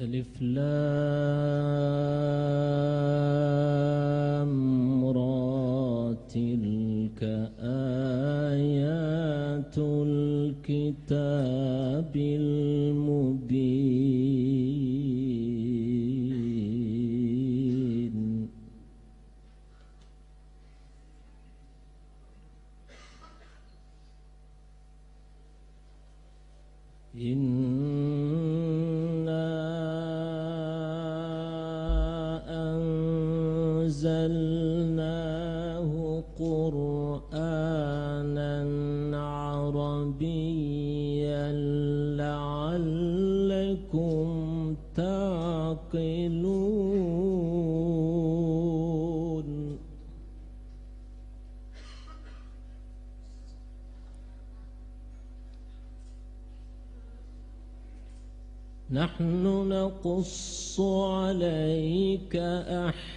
ألف لام. أنزلناه قرآنا عربيا لعلكم تعقلون. نحن نقص عليك أحسن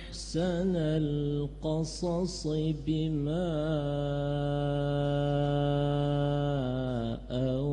القصص بما أوحينا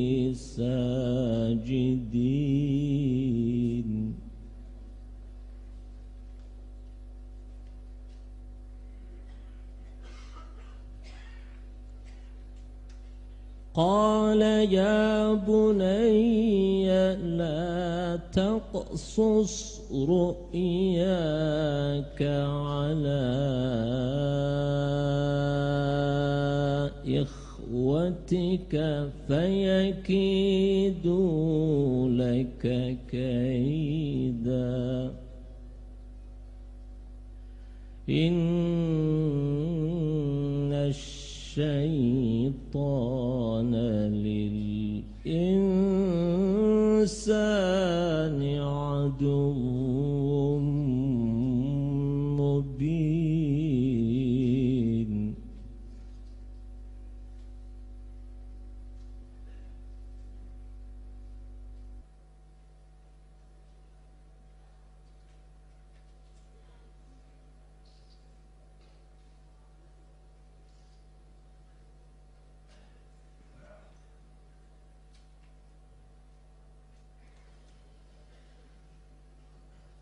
ساجدين. قال يا بني لا تقصص رؤياك على إخوتك فيكيدوا لك كيدا. إن الشيطان للإنسان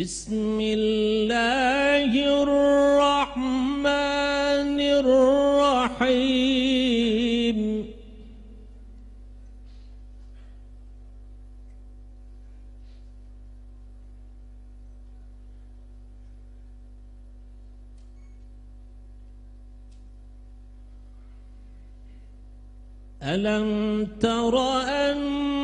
بسم الله الرحمن الرحيم. ألم تر أن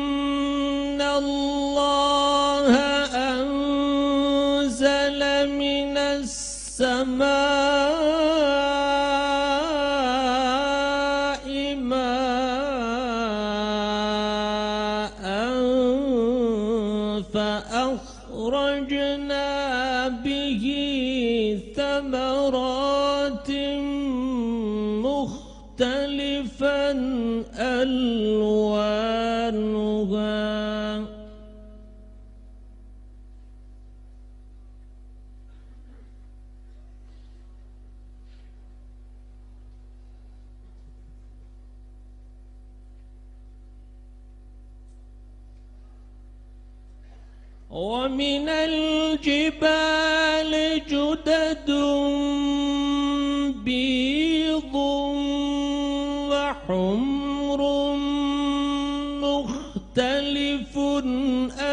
ألوانها ومن الجبال جدد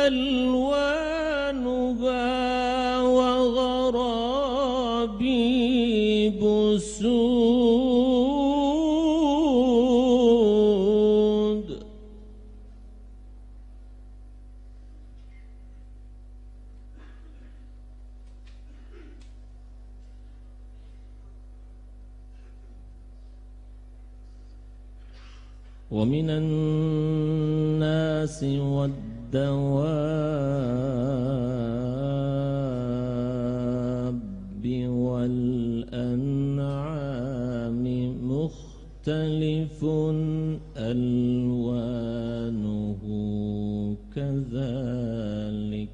ألوانها وغرابيب سود ومن الناس ألوانه كذلك.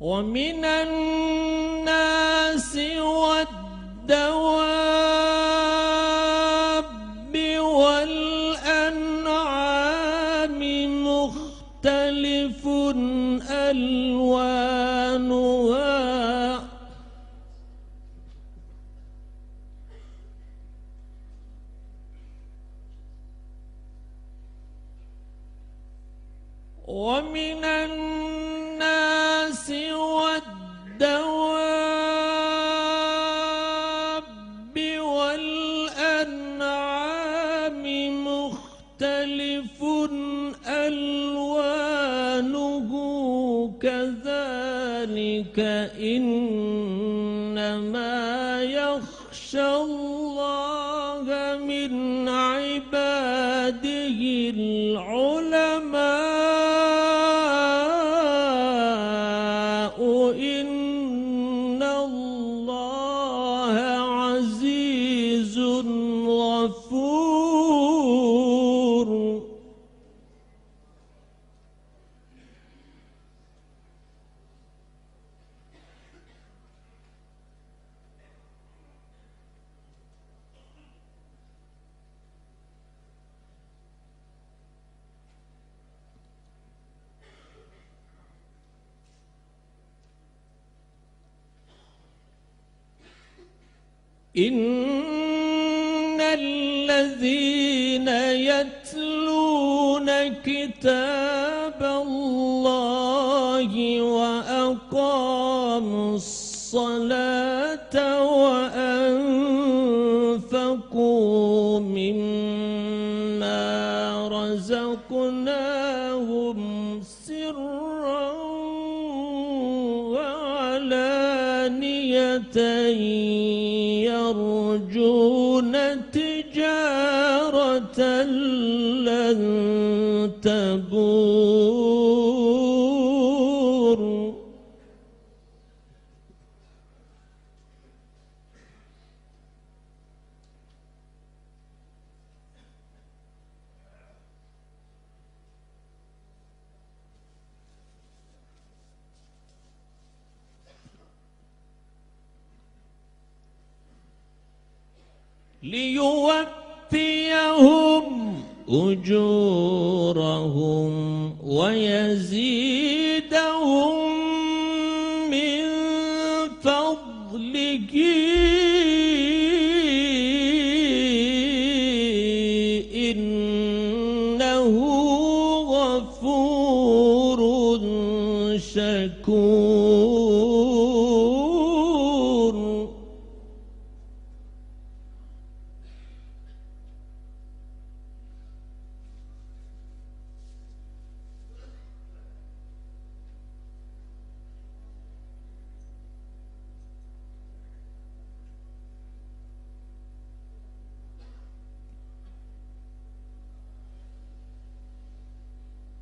ومن الناس والدواب ألوانها. ومن الناس إن الذين يتلون كتاب الله وأقاموا الصلاة وأنفقوا مما رزقناهم سرا وعلانية لن تبور. أجورهم ويزيدهم من فضله.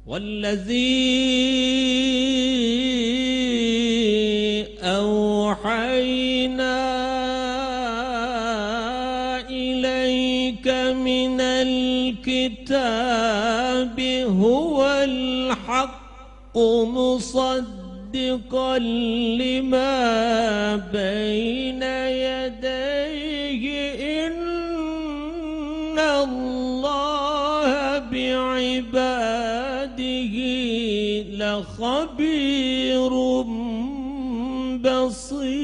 والذي أوحينا إليك من الكتاب هو الحق مصدقا لما بين لخبير بصير.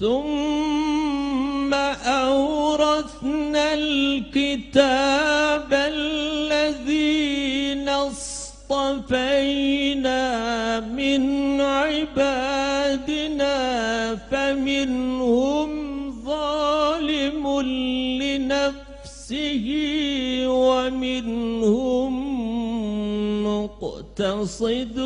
ثم أورثنا الكتاب الذين اصطفينا من عبادنا فمنهم ظالم لنفسه ومنهم مقتصد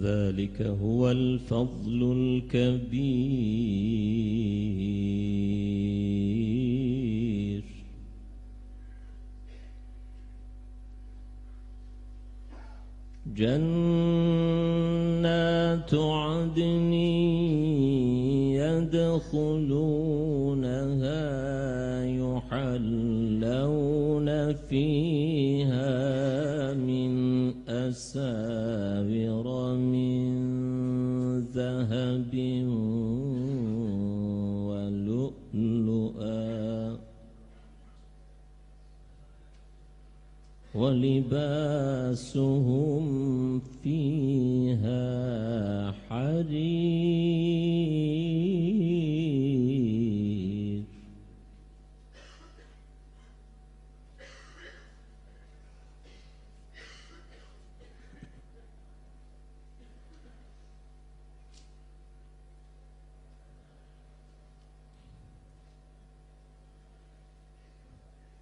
ذلك هو الفضل الكبير. جنات أساور من ذهب ولؤلؤا ولباسهم فيها حرير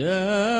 يا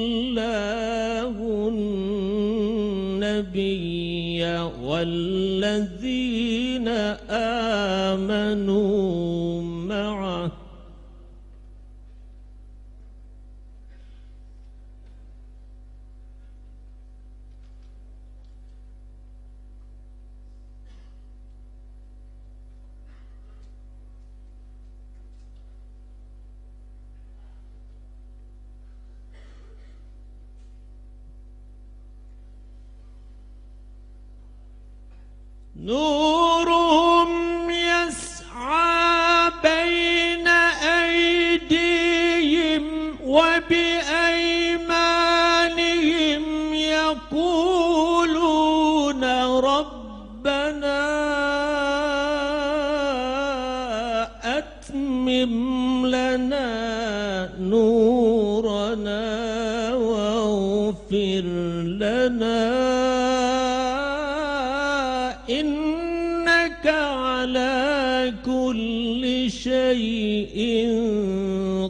الله النبي والذين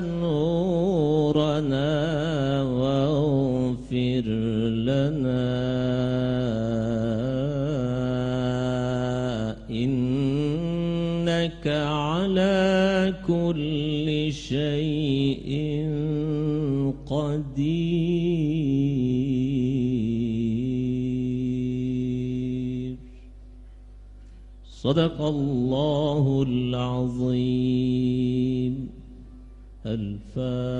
نورنا واغفر لنا. إنك على كل شيء قدير. صدق الله العظيم. الفاتحة.